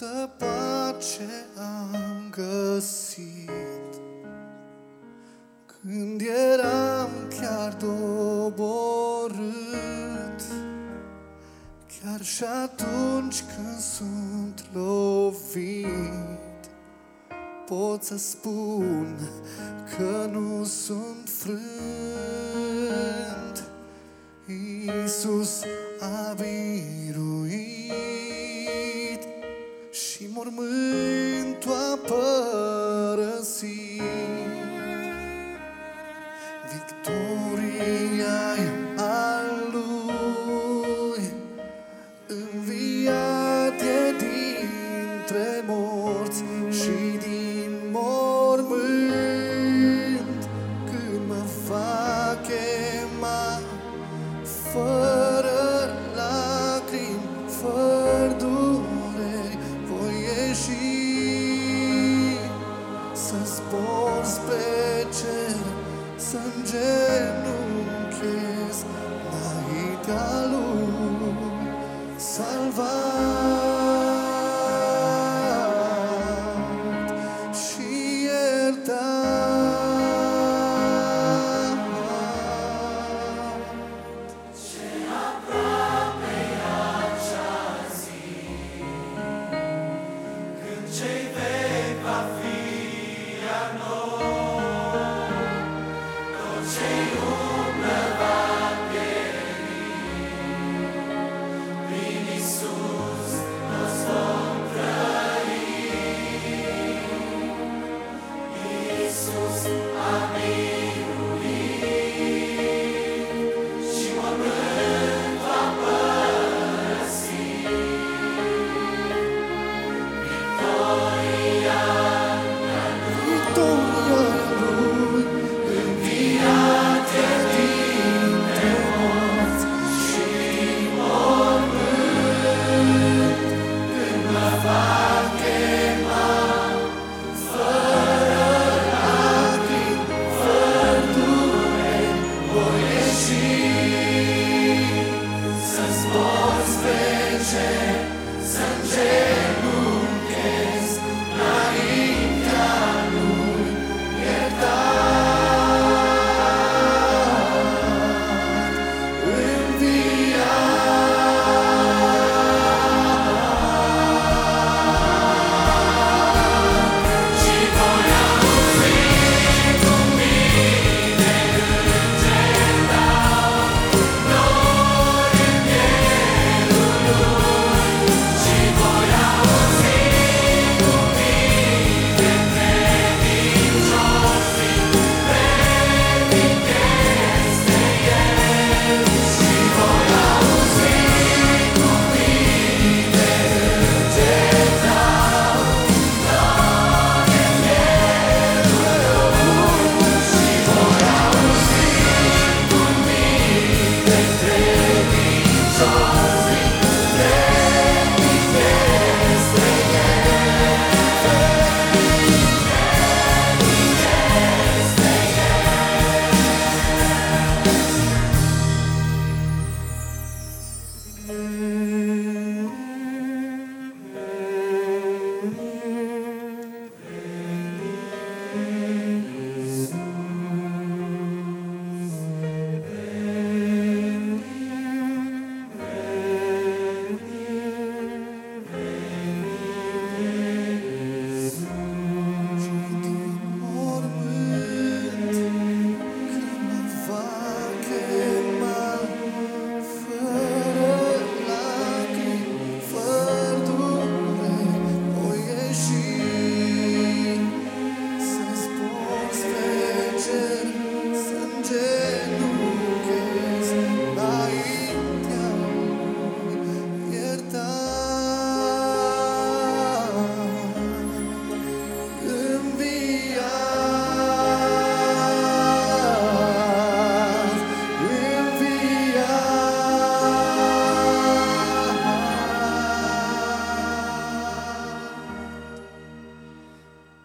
Câtă pace am găsit. Când eram chiar doborât Chiar și atunci când sunt lovit Pot să spun că nu sunt frânt. Iisus a biruit Și mormântul a părăsit. Victoria e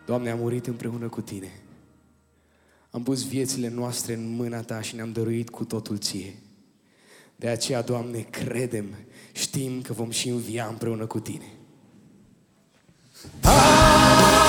Doamne, am murit împreună cu Tine. Am pus viețile noastre în mâna Ta și ne-am dăruit cu totul Ție. De aceea, Doamne, credem, știm că vom și învia împreună cu Tine. Amin.